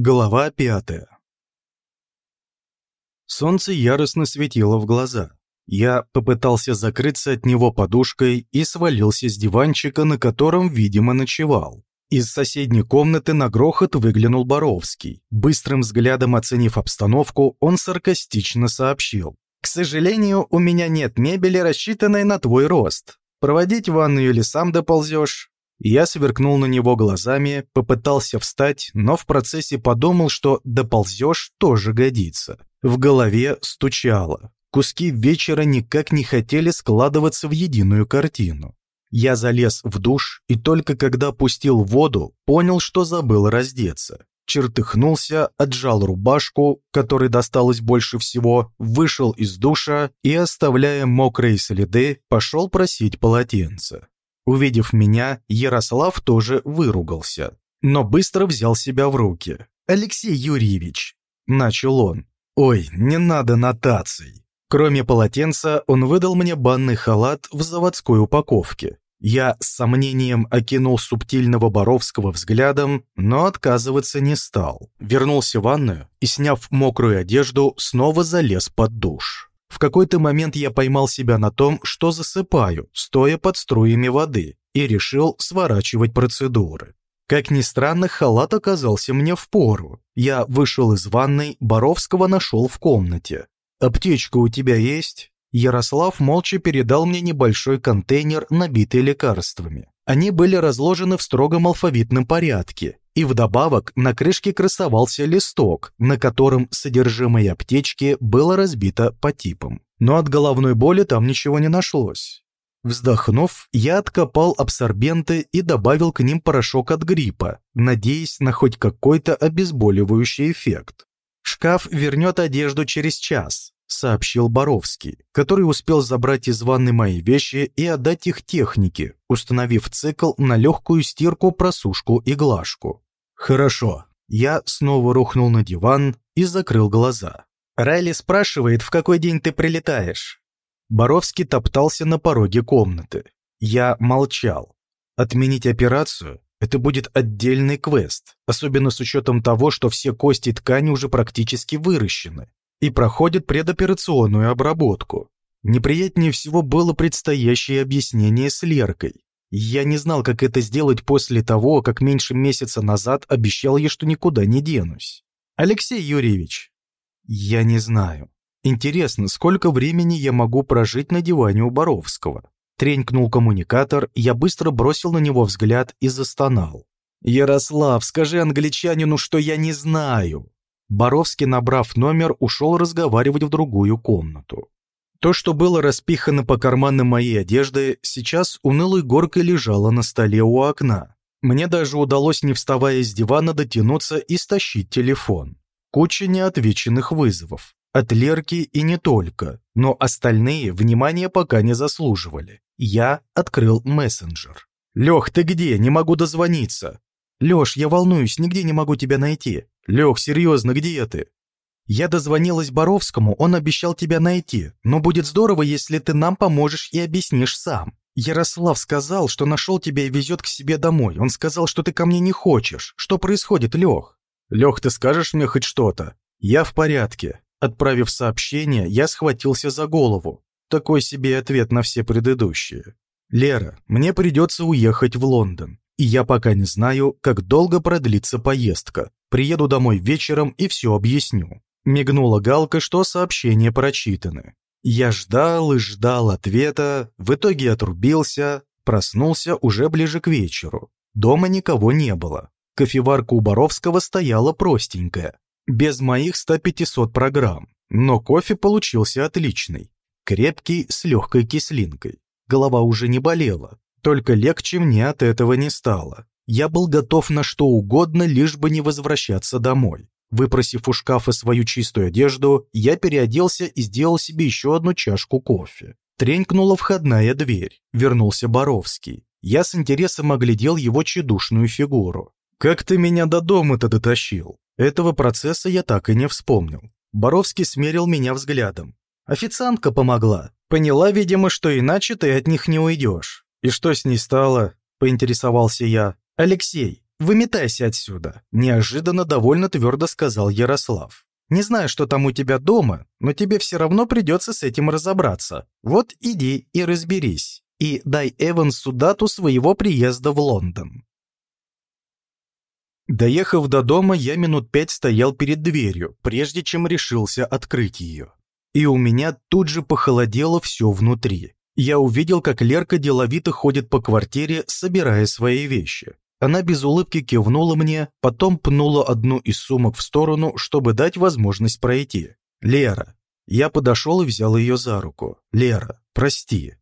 Глава пятая Солнце яростно светило в глаза. Я попытался закрыться от него подушкой и свалился с диванчика, на котором, видимо, ночевал. Из соседней комнаты на грохот выглянул Боровский. Быстрым взглядом оценив обстановку, он саркастично сообщил. «К сожалению, у меня нет мебели, рассчитанной на твой рост. Проводить ванную или сам доползешь?» Я сверкнул на него глазами, попытался встать, но в процессе подумал, что «доползешь» тоже годится. В голове стучало. Куски вечера никак не хотели складываться в единую картину. Я залез в душ и только когда пустил воду, понял, что забыл раздеться. Чертыхнулся, отжал рубашку, которой досталось больше всего, вышел из душа и, оставляя мокрые следы, пошел просить полотенце. Увидев меня, Ярослав тоже выругался, но быстро взял себя в руки. «Алексей Юрьевич!» – начал он. «Ой, не надо нотаций!» Кроме полотенца, он выдал мне банный халат в заводской упаковке. Я с сомнением окинул субтильного Боровского взглядом, но отказываться не стал. Вернулся в ванную и, сняв мокрую одежду, снова залез под душ. В какой-то момент я поймал себя на том, что засыпаю, стоя под струями воды, и решил сворачивать процедуры. Как ни странно, халат оказался мне в пору. Я вышел из ванной, Боровского нашел в комнате. «Аптечка у тебя есть?» Ярослав молча передал мне небольшой контейнер, набитый лекарствами. Они были разложены в строгом алфавитном порядке, и вдобавок на крышке красовался листок, на котором содержимое аптечки было разбито по типам. Но от головной боли там ничего не нашлось. Вздохнув, я откопал абсорбенты и добавил к ним порошок от гриппа, надеясь на хоть какой-то обезболивающий эффект. «Шкаф вернет одежду через час», — сообщил Боровский, который успел забрать из ванны мои вещи и отдать их технике, установив цикл на легкую стирку, просушку и глажку. «Хорошо». Я снова рухнул на диван и закрыл глаза. Райли спрашивает, в какой день ты прилетаешь. Боровский топтался на пороге комнаты. Я молчал. Отменить операцию – это будет отдельный квест, особенно с учетом того, что все кости ткани уже практически выращены и проходят предоперационную обработку. Неприятнее всего было предстоящее объяснение с Леркой. Я не знал, как это сделать после того, как меньше месяца назад обещал ей, что никуда не денусь. Алексей Юрьевич, я не знаю. Интересно, сколько времени я могу прожить на диване у Боровского? Тренькнул коммуникатор, я быстро бросил на него взгляд и застонал. «Ярослав, скажи англичанину, что я не знаю!» Боровский, набрав номер, ушел разговаривать в другую комнату. То, что было распихано по карманам моей одежды, сейчас унылой горкой лежало на столе у окна. Мне даже удалось, не вставая с дивана, дотянуться и стащить телефон. Куча неотвеченных вызовов. От Лерки и не только, но остальные внимания пока не заслуживали. Я открыл мессенджер. «Лех, ты где? Не могу дозвониться». «Леш, я волнуюсь, нигде не могу тебя найти». «Лех, серьезно, где ты?» Я дозвонилась Боровскому, он обещал тебя найти, но будет здорово, если ты нам поможешь и объяснишь сам. Ярослав сказал, что нашел тебя и везет к себе домой. Он сказал, что ты ко мне не хочешь. Что происходит, Лех? Лех, ты скажешь мне хоть что-то? Я в порядке. Отправив сообщение, я схватился за голову. Такой себе ответ на все предыдущие. Лера, мне придется уехать в Лондон. И я пока не знаю, как долго продлится поездка. Приеду домой вечером и все объясню. Мигнула галка, что сообщения прочитаны. Я ждал и ждал ответа, в итоге отрубился, проснулся уже ближе к вечеру. Дома никого не было. Кофеварка у Боровского стояла простенькая, без моих 100-500 программ, но кофе получился отличный. Крепкий, с легкой кислинкой. Голова уже не болела, только легче мне от этого не стало. Я был готов на что угодно, лишь бы не возвращаться домой. Выпросив у шкафа свою чистую одежду, я переоделся и сделал себе еще одну чашку кофе. Тренькнула входная дверь. Вернулся Боровский. Я с интересом оглядел его чедушную фигуру. «Как ты меня до дома-то дотащил?» Этого процесса я так и не вспомнил. Боровский смерил меня взглядом. «Официантка помогла. Поняла, видимо, что иначе ты от них не уйдешь». «И что с ней стало?» – поинтересовался я. «Алексей, выметайся отсюда», – неожиданно довольно твердо сказал Ярослав. «Не знаю, что там у тебя дома, но тебе все равно придется с этим разобраться. Вот иди и разберись. И дай Эвансу дату своего приезда в Лондон». Доехав до дома, я минут пять стоял перед дверью, прежде чем решился открыть ее. И у меня тут же похолодело все внутри. Я увидел, как Лерка деловито ходит по квартире, собирая свои вещи. Она без улыбки кивнула мне, потом пнула одну из сумок в сторону, чтобы дать возможность пройти. «Лера». Я подошел и взял ее за руку. «Лера, прости».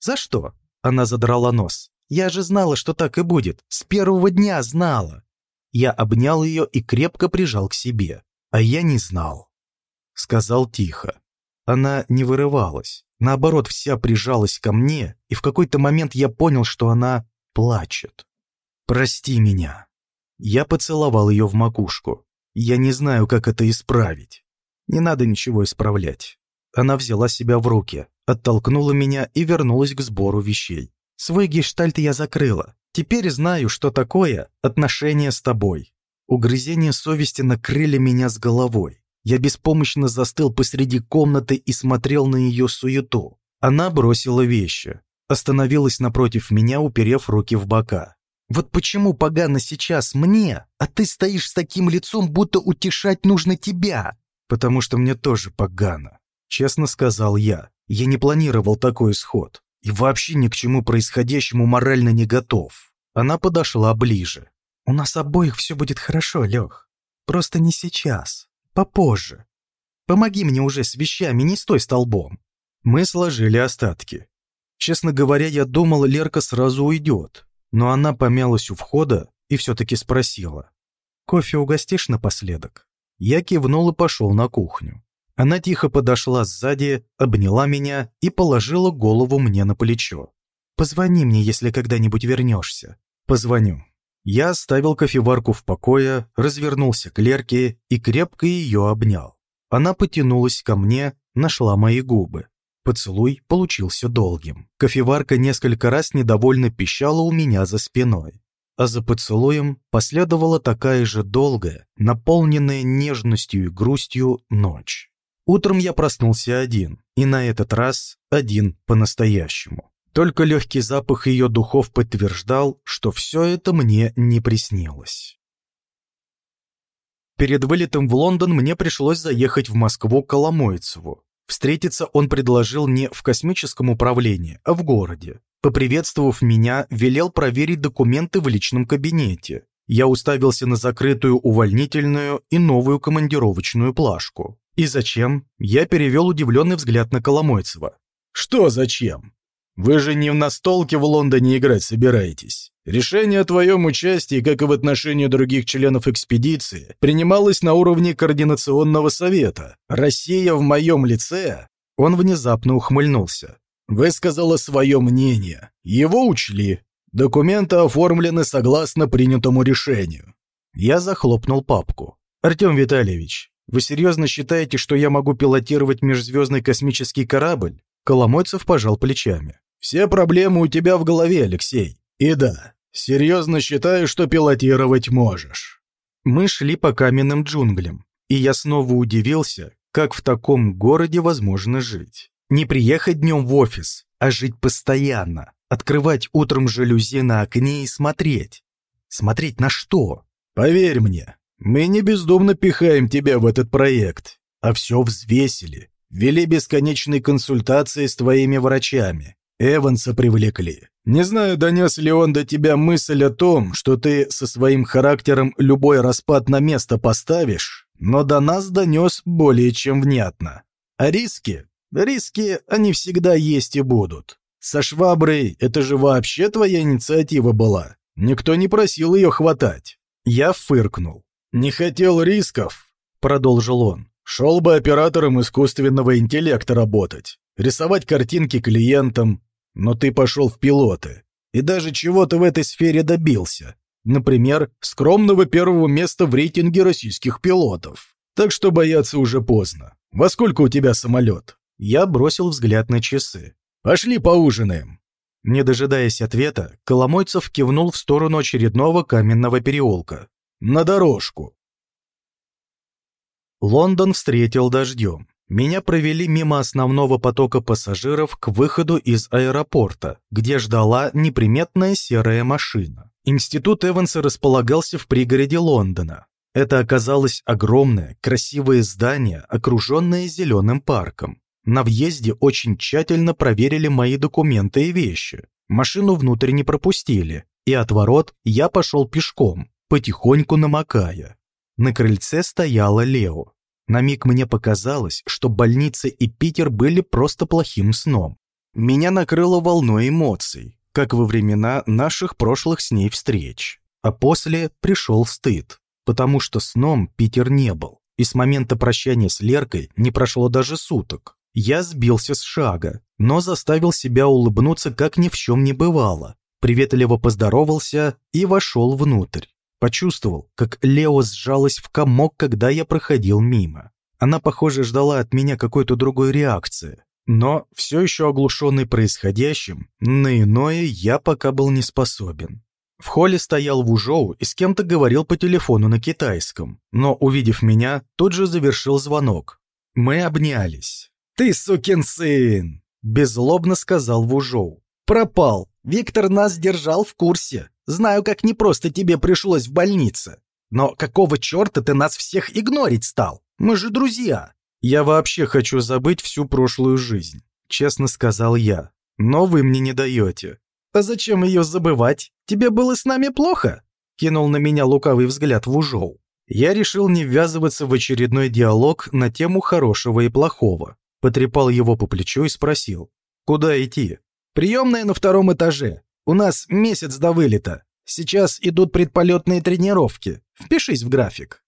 «За что?» Она задрала нос. «Я же знала, что так и будет. С первого дня знала». Я обнял ее и крепко прижал к себе. «А я не знал», — сказал тихо. Она не вырывалась. Наоборот, вся прижалась ко мне, и в какой-то момент я понял, что она плачет. «Прости меня». Я поцеловал ее в макушку. Я не знаю, как это исправить. Не надо ничего исправлять. Она взяла себя в руки, оттолкнула меня и вернулась к сбору вещей. Свой гештальт я закрыла. Теперь знаю, что такое отношения с тобой. Угрызения совести накрыли меня с головой. Я беспомощно застыл посреди комнаты и смотрел на ее суету. Она бросила вещи. Остановилась напротив меня, уперев руки в бока. «Вот почему погано сейчас мне, а ты стоишь с таким лицом, будто утешать нужно тебя?» «Потому что мне тоже погано», — честно сказал я. Я не планировал такой исход и вообще ни к чему происходящему морально не готов. Она подошла ближе. «У нас обоих все будет хорошо, Лех. Просто не сейчас. Попозже. Помоги мне уже с вещами, не стой столбом». Мы сложили остатки. Честно говоря, я думал, Лерка сразу уйдет, но она помялась у входа и все-таки спросила. «Кофе угостишь напоследок?» Я кивнул и пошел на кухню. Она тихо подошла сзади, обняла меня и положила голову мне на плечо. «Позвони мне, если когда-нибудь вернешься». «Позвоню». Я оставил кофеварку в покое, развернулся к Лерке и крепко ее обнял. Она потянулась ко мне, нашла мои губы. Поцелуй получился долгим. Кофеварка несколько раз недовольно пищала у меня за спиной. А за поцелуем последовала такая же долгая, наполненная нежностью и грустью ночь. Утром я проснулся один, и на этот раз один по-настоящему. Только легкий запах ее духов подтверждал, что все это мне не приснилось. Перед вылетом в Лондон мне пришлось заехать в Москву Коломойцеву. Встретиться он предложил не в космическом управлении, а в городе. Поприветствовав меня, велел проверить документы в личном кабинете. Я уставился на закрытую увольнительную и новую командировочную плашку. «И зачем?» Я перевел удивленный взгляд на Коломойцева. «Что зачем? Вы же не в настолке в Лондоне играть собираетесь. Решение о твоем участии, как и в отношении других членов экспедиции, принималось на уровне Координационного совета. Россия в моем лице...» Он внезапно ухмыльнулся. «Высказала свое мнение. Его учли. Документы оформлены согласно принятому решению». Я захлопнул папку. «Артем Витальевич, вы серьезно считаете, что я могу пилотировать межзвездный космический корабль?» Коломойцев пожал плечами. «Все проблемы у тебя в голове, Алексей. И да, серьезно считаю, что пилотировать можешь». Мы шли по каменным джунглям, и я снова удивился, как в таком городе возможно жить. Не приехать днем в офис, а жить постоянно. Открывать утром жалюзи на окне и смотреть. Смотреть на что? Поверь мне, мы не бездумно пихаем тебя в этот проект, а все взвесили. Вели бесконечные консультации с твоими врачами. Эванса привлекли. Не знаю, донес ли он до тебя мысль о том, что ты со своим характером любой распад на место поставишь, но до нас донес более чем внятно. А риски? Риски, они всегда есть и будут. Со шваброй это же вообще твоя инициатива была. Никто не просил ее хватать. Я фыркнул. «Не хотел рисков», — продолжил он. «Шел бы оператором искусственного интеллекта работать, рисовать картинки клиентам, но ты пошел в пилоты. И даже чего-то в этой сфере добился. Например, скромного первого места в рейтинге российских пилотов. Так что бояться уже поздно. Во сколько у тебя самолет?» Я бросил взгляд на часы. «Пошли поужинаем». Не дожидаясь ответа, Коломойцев кивнул в сторону очередного каменного переулка. «На дорожку!» Лондон встретил дождем. Меня провели мимо основного потока пассажиров к выходу из аэропорта, где ждала неприметная серая машина. Институт Эванса располагался в пригороде Лондона. Это оказалось огромное, красивое здание, окруженное зеленым парком. На въезде очень тщательно проверили мои документы и вещи. Машину внутрь не пропустили, и от ворот я пошел пешком, потихоньку намокая. На крыльце стояла Лео. На миг мне показалось, что больница и Питер были просто плохим сном. Меня накрыло волной эмоций, как во времена наших прошлых с ней встреч. А после пришел стыд, потому что сном Питер не был. И с момента прощания с Леркой не прошло даже суток. Я сбился с шага, но заставил себя улыбнуться, как ни в чем не бывало. Приветливо поздоровался и вошел внутрь. Почувствовал, как Лео сжалась в комок, когда я проходил мимо. Она, похоже, ждала от меня какой-то другой реакции. Но, все еще оглушенный происходящим, на иное я пока был не способен. В холле стоял Вужоу и с кем-то говорил по телефону на китайском, но, увидев меня, тут же завершил звонок. Мы обнялись. «Ты сукин сын!» – беззлобно сказал Вужоу. «Пропал. Виктор нас держал в курсе. Знаю, как непросто тебе пришлось в больнице. Но какого черта ты нас всех игнорить стал? Мы же друзья!» «Я вообще хочу забыть всю прошлую жизнь», – честно сказал я. «Но вы мне не даете». «А зачем ее забывать? Тебе было с нами плохо?» – кинул на меня лукавый взгляд Вужоу. Я решил не ввязываться в очередной диалог на тему хорошего и плохого потрепал его по плечу и спросил. «Куда идти?» «Приемная на втором этаже. У нас месяц до вылета. Сейчас идут предполетные тренировки. Впишись в график».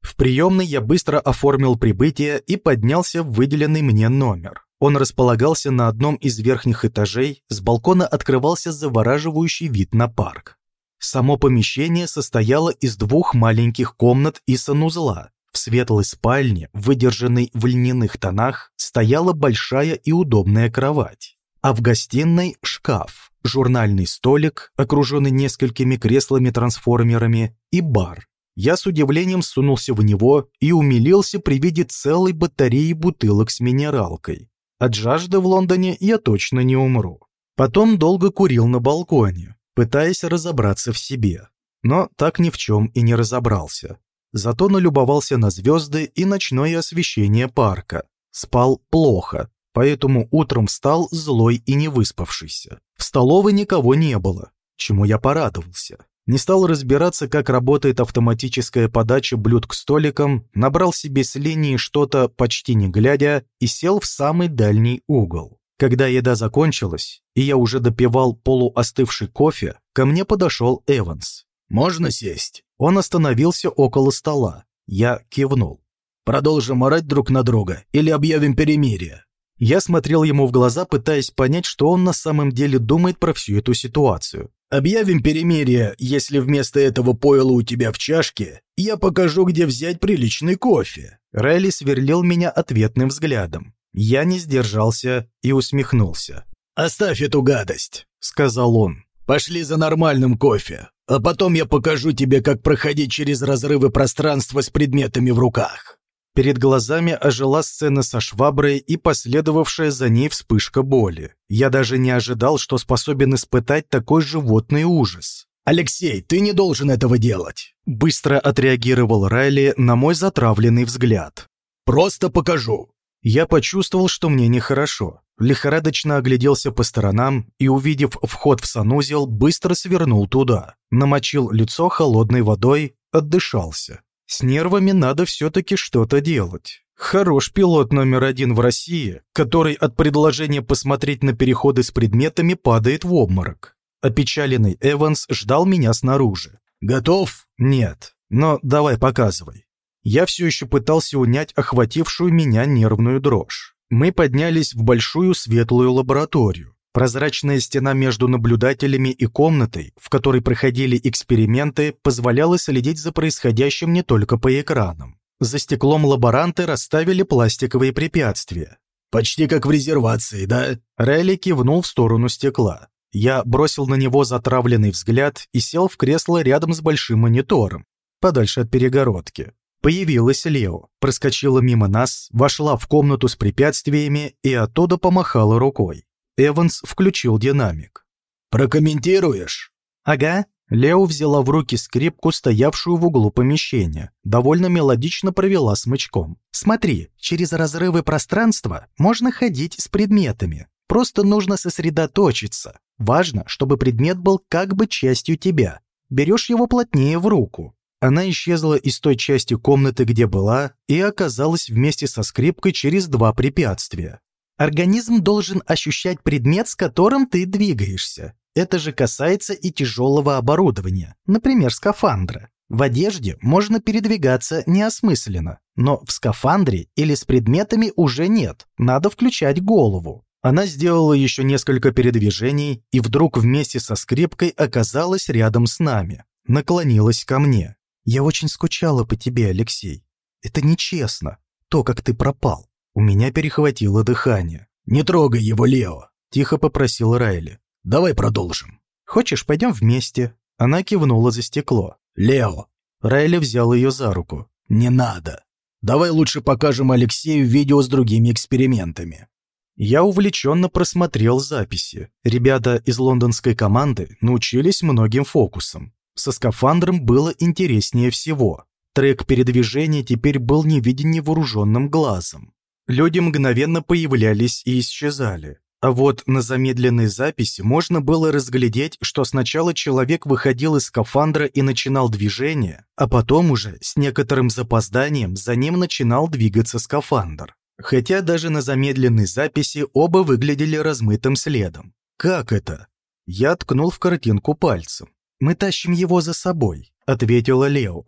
В приемной я быстро оформил прибытие и поднялся в выделенный мне номер. Он располагался на одном из верхних этажей, с балкона открывался завораживающий вид на парк. Само помещение состояло из двух маленьких комнат и санузла, в светлой спальне, выдержанной в льняных тонах, стояла большая и удобная кровать, а в гостиной – шкаф, журнальный столик, окруженный несколькими креслами-трансформерами, и бар. Я с удивлением сунулся в него и умилился при виде целой батареи бутылок с минералкой. От жажды в Лондоне я точно не умру. Потом долго курил на балконе, пытаясь разобраться в себе. Но так ни в чем и не разобрался. Зато налюбовался на звезды и ночное освещение парка. Спал плохо, поэтому утром встал злой и невыспавшийся. В столовой никого не было, чему я порадовался. Не стал разбираться, как работает автоматическая подача блюд к столикам, набрал себе с линии что-то почти не глядя и сел в самый дальний угол. Когда еда закончилась, и я уже допивал полуостывший кофе, ко мне подошел Эванс. «Можно сесть?» Он остановился около стола. Я кивнул. «Продолжим орать друг на друга или объявим перемирие?» Я смотрел ему в глаза, пытаясь понять, что он на самом деле думает про всю эту ситуацию. «Объявим перемирие, если вместо этого пойла у тебя в чашке я покажу, где взять приличный кофе». Райли сверлил меня ответным взглядом. Я не сдержался и усмехнулся. «Оставь эту гадость», — сказал он. «Пошли за нормальным кофе. А потом я покажу тебе, как проходить через разрывы пространства с предметами в руках». Перед глазами ожила сцена со шваброй и последовавшая за ней вспышка боли. Я даже не ожидал, что способен испытать такой животный ужас. «Алексей, ты не должен этого делать!» Быстро отреагировал Райли на мой затравленный взгляд. «Просто покажу!» Я почувствовал, что мне нехорошо. Лихорадочно огляделся по сторонам и, увидев вход в санузел, быстро свернул туда. Намочил лицо холодной водой, отдышался. С нервами надо все-таки что-то делать. Хорош пилот номер один в России, который от предложения посмотреть на переходы с предметами падает в обморок. Опечаленный Эванс ждал меня снаружи. «Готов?» «Нет. Но давай показывай». Я все еще пытался унять охватившую меня нервную дрожь. Мы поднялись в большую светлую лабораторию. Прозрачная стена между наблюдателями и комнатой, в которой проходили эксперименты, позволяла следить за происходящим не только по экранам. За стеклом лаборанты расставили пластиковые препятствия. «Почти как в резервации, да?» Релли кивнул в сторону стекла. Я бросил на него затравленный взгляд и сел в кресло рядом с большим монитором, подальше от перегородки. Появилась Лео, проскочила мимо нас, вошла в комнату с препятствиями и оттуда помахала рукой. Эванс включил динамик. «Прокомментируешь?» «Ага». Лео взяла в руки скрипку, стоявшую в углу помещения. Довольно мелодично провела смычком. «Смотри, через разрывы пространства можно ходить с предметами. Просто нужно сосредоточиться. Важно, чтобы предмет был как бы частью тебя. Берешь его плотнее в руку. Она исчезла из той части комнаты, где была, и оказалась вместе со скрипкой через два препятствия. Организм должен ощущать предмет, с которым ты двигаешься. Это же касается и тяжелого оборудования, например, скафандра. В одежде можно передвигаться неосмысленно, но в скафандре или с предметами уже нет, надо включать голову. Она сделала еще несколько передвижений и вдруг вместе со скрипкой оказалась рядом с нами, наклонилась ко мне. «Я очень скучала по тебе, Алексей. Это нечестно, то, как ты пропал». У меня перехватило дыхание. «Не трогай его, Лео», – тихо попросил Райли. Давай продолжим. Хочешь, пойдем вместе?» Она кивнула за стекло. «Лео!» Райли взял ее за руку. «Не надо. Давай лучше покажем Алексею видео с другими экспериментами». Я увлеченно просмотрел записи. Ребята из лондонской команды научились многим фокусам. Со скафандром было интереснее всего. Трек передвижения теперь был не виден невооруженным глазом. Люди мгновенно появлялись и исчезали. А вот на замедленной записи можно было разглядеть, что сначала человек выходил из скафандра и начинал движение, а потом уже с некоторым запозданием за ним начинал двигаться скафандр. Хотя даже на замедленной записи оба выглядели размытым следом. «Как это?» Я ткнул в картинку пальцем. «Мы тащим его за собой», — ответила Лео.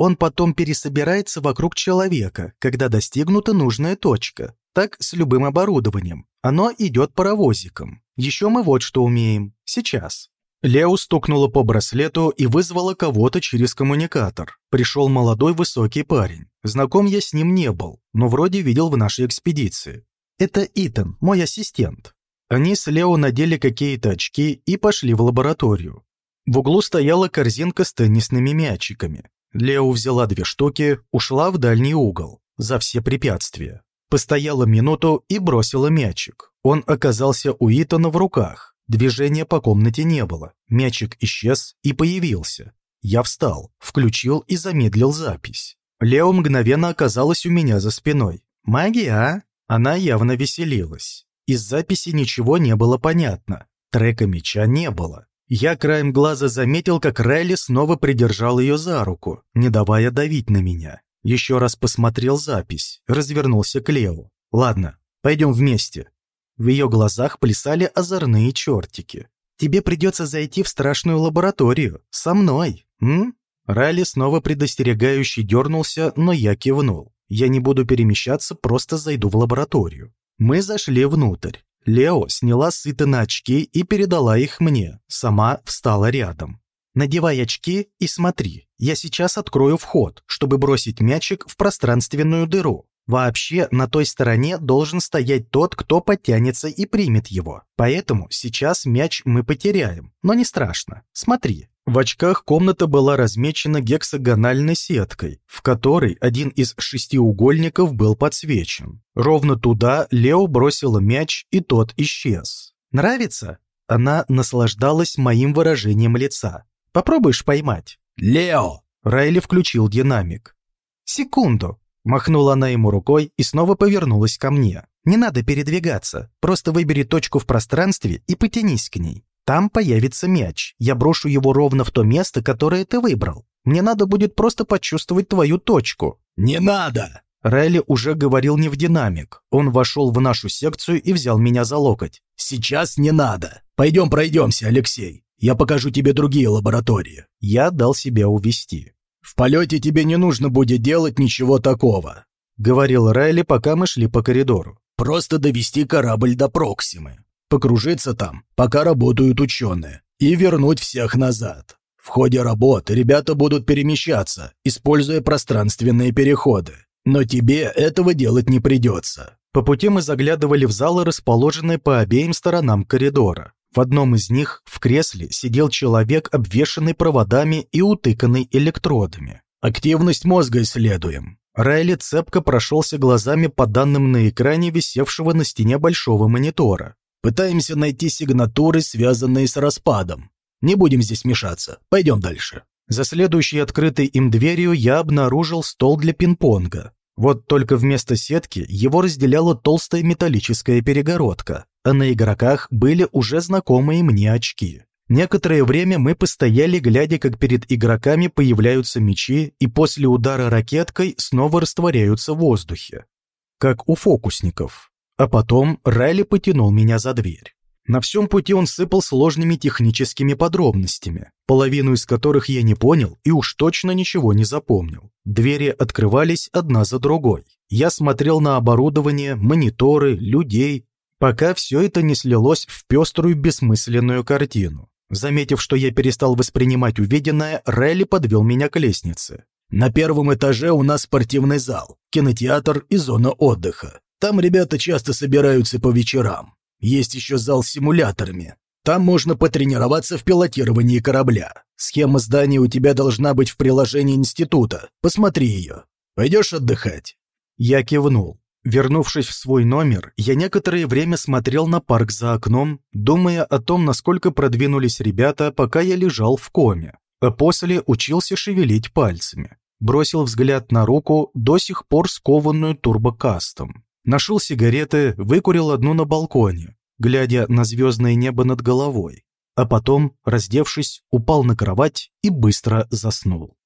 «Он потом пересобирается вокруг человека, когда достигнута нужная точка. Так с любым оборудованием. Оно идет паровозиком. Еще мы вот что умеем. Сейчас». Лео стукнула по браслету и вызвала кого-то через коммуникатор. Пришел молодой высокий парень. Знаком я с ним не был, но вроде видел в нашей экспедиции. Это Итан, мой ассистент. Они с Лео надели какие-то очки и пошли в лабораторию. В углу стояла корзинка с теннисными мячиками. Лео взяла две штуки, ушла в дальний угол, за все препятствия. Постояла минуту и бросила мячик. Он оказался у Итана в руках. Движения по комнате не было. Мячик исчез и появился. Я встал, включил и замедлил запись. Лео мгновенно оказалась у меня за спиной. «Магия, а?» Она явно веселилась. Из записи ничего не было понятно. Трека мяча не было. Я краем глаза заметил, как Райли снова придержал ее за руку, не давая давить на меня. Еще раз посмотрел запись, развернулся к Леву. «Ладно, пойдем вместе». В ее глазах плясали озорные чертики. «Тебе придется зайти в страшную лабораторию. Со мной, м?» Райли снова предостерегающий дернулся, но я кивнул. «Я не буду перемещаться, просто зайду в лабораторию». Мы зашли внутрь. Лео сняла с Итана очки и передала их мне. Сама встала рядом. Надевай очки и смотри. Я сейчас открою вход, чтобы бросить мячик в пространственную дыру. Вообще, на той стороне должен стоять тот, кто подтянется и примет его. Поэтому сейчас мяч мы потеряем. Но не страшно. Смотри. В очках комната была размечена гексагональной сеткой, в которой один из шестиугольников был подсвечен. Ровно туда Лео бросила мяч, и тот исчез. «Нравится?» Она наслаждалась моим выражением лица. Попробуешь поймать?» «Лео!» Райли включил динамик. «Секунду!» Махнула она ему рукой и снова повернулась ко мне. «Не надо передвигаться. Просто выбери точку в пространстве и потянись к ней. Там появится мяч. Я брошу его ровно в то место, которое ты выбрал. Мне надо будет просто почувствовать твою точку». «Не надо!» Райли уже говорил не в динамик. Он вошел в нашу секцию и взял меня за локоть. «Сейчас не надо. Пойдем пройдемся, Алексей. Я покажу тебе другие лаборатории». Я дал себя увести. «В полете тебе не нужно будет делать ничего такого», — говорил Райли, пока мы шли по коридору. «Просто довести корабль до Проксимы, покружиться там, пока работают ученые, и вернуть всех назад. В ходе работы ребята будут перемещаться, используя пространственные переходы. Но тебе этого делать не придется. По пути мы заглядывали в залы, расположенные по обеим сторонам коридора. В одном из них в кресле сидел человек, обвешанный проводами и утыканный электродами. «Активность мозга исследуем». Райли цепко прошелся глазами по данным на экране, висевшего на стене большого монитора. «Пытаемся найти сигнатуры, связанные с распадом. Не будем здесь мешаться. Пойдем дальше». За следующей открытой им дверью я обнаружил стол для пинг-понга. Вот только вместо сетки его разделяла толстая металлическая перегородка, а на игроках были уже знакомые мне очки. Некоторое время мы постояли, глядя, как перед игроками появляются мечи и после удара ракеткой снова растворяются в воздухе. Как у фокусников. А потом Райли потянул меня за дверь. На всем пути он сыпал сложными техническими подробностями, половину из которых я не понял и уж точно ничего не запомнил. Двери открывались одна за другой. Я смотрел на оборудование, мониторы, людей, пока все это не слилось в пеструю бессмысленную картину. Заметив, что я перестал воспринимать увиденное, Релли подвел меня к лестнице. «На первом этаже у нас спортивный зал, кинотеатр и зона отдыха. Там ребята часто собираются по вечерам. Есть еще зал с симуляторами. Там можно потренироваться в пилотировании корабля. Схема здания у тебя должна быть в приложении института. Посмотри ее. Пойдешь отдыхать?» Я кивнул. Вернувшись в свой номер, я некоторое время смотрел на парк за окном, думая о том, насколько продвинулись ребята, пока я лежал в коме, а после учился шевелить пальцами. Бросил взгляд на руку, до сих пор скованную турбокастом. Нашел сигареты, выкурил одну на балконе, глядя на звездное небо над головой, а потом, раздевшись, упал на кровать и быстро заснул.